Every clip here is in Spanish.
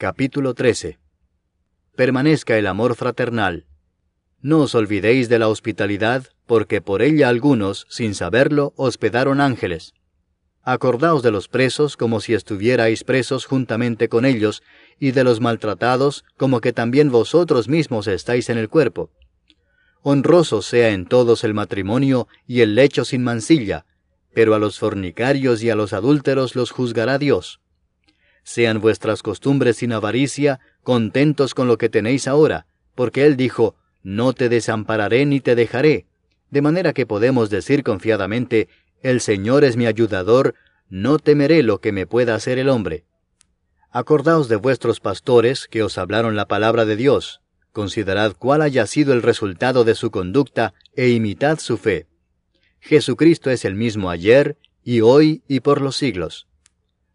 Capítulo 13 Permanezca el amor fraternal. No os olvidéis de la hospitalidad, porque por ella algunos, sin saberlo, hospedaron ángeles. Acordaos de los presos como si estuvierais presos juntamente con ellos, y de los maltratados como que también vosotros mismos estáis en el cuerpo. Honroso sea en todos el matrimonio y el lecho sin mancilla, pero a los fornicarios y a los adúlteros los juzgará Dios. Sean vuestras costumbres sin avaricia, contentos con lo que tenéis ahora, porque Él dijo, No te desampararé ni te dejaré, de manera que podemos decir confiadamente, El Señor es mi ayudador, no temeré lo que me pueda hacer el hombre. Acordaos de vuestros pastores que os hablaron la palabra de Dios, considerad cuál haya sido el resultado de su conducta e imitad su fe. Jesucristo es el mismo ayer, y hoy, y por los siglos.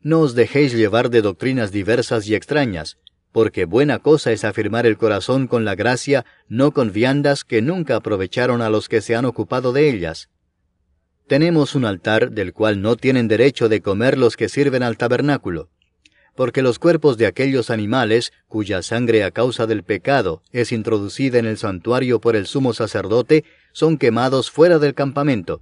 No os dejéis llevar de doctrinas diversas y extrañas, porque buena cosa es afirmar el corazón con la gracia, no con viandas que nunca aprovecharon a los que se han ocupado de ellas. Tenemos un altar del cual no tienen derecho de comer los que sirven al tabernáculo, porque los cuerpos de aquellos animales, cuya sangre a causa del pecado es introducida en el santuario por el sumo sacerdote, son quemados fuera del campamento.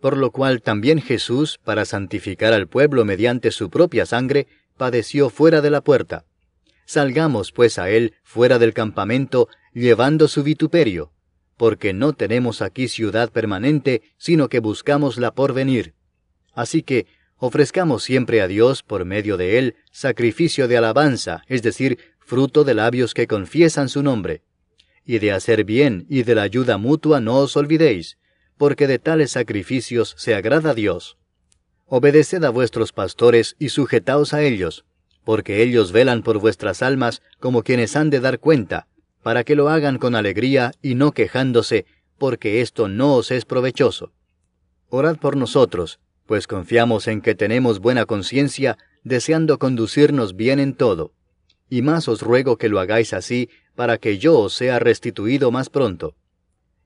Por lo cual también Jesús, para santificar al pueblo mediante su propia sangre, padeció fuera de la puerta. Salgamos pues a él fuera del campamento, llevando su vituperio, porque no tenemos aquí ciudad permanente, sino que buscamos la porvenir. Así que ofrezcamos siempre a Dios, por medio de él, sacrificio de alabanza, es decir, fruto de labios que confiesan su nombre y de hacer bien y de la ayuda mutua no os olvidéis, porque de tales sacrificios se agrada Dios. Obedeced a vuestros pastores y sujetaos a ellos, porque ellos velan por vuestras almas como quienes han de dar cuenta, para que lo hagan con alegría y no quejándose, porque esto no os es provechoso. Orad por nosotros, pues confiamos en que tenemos buena conciencia, deseando conducirnos bien en todo. Y más os ruego que lo hagáis así, para que yo os sea restituido más pronto.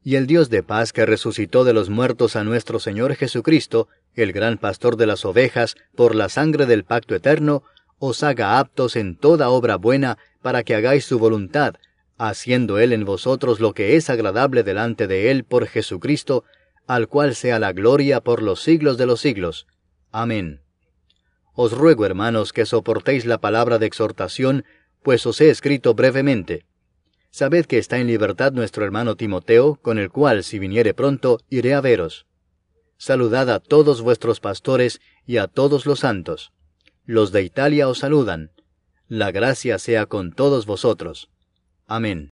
Y el Dios de paz que resucitó de los muertos a nuestro Señor Jesucristo, el gran pastor de las ovejas, por la sangre del pacto eterno, os haga aptos en toda obra buena para que hagáis su voluntad, haciendo Él en vosotros lo que es agradable delante de Él por Jesucristo, al cual sea la gloria por los siglos de los siglos. Amén. Os ruego, hermanos, que soportéis la palabra de exhortación, pues os he escrito brevemente Sabed que está en libertad nuestro hermano Timoteo, con el cual, si viniere pronto, iré a veros. Saludad a todos vuestros pastores y a todos los santos. Los de Italia os saludan. La gracia sea con todos vosotros. Amén.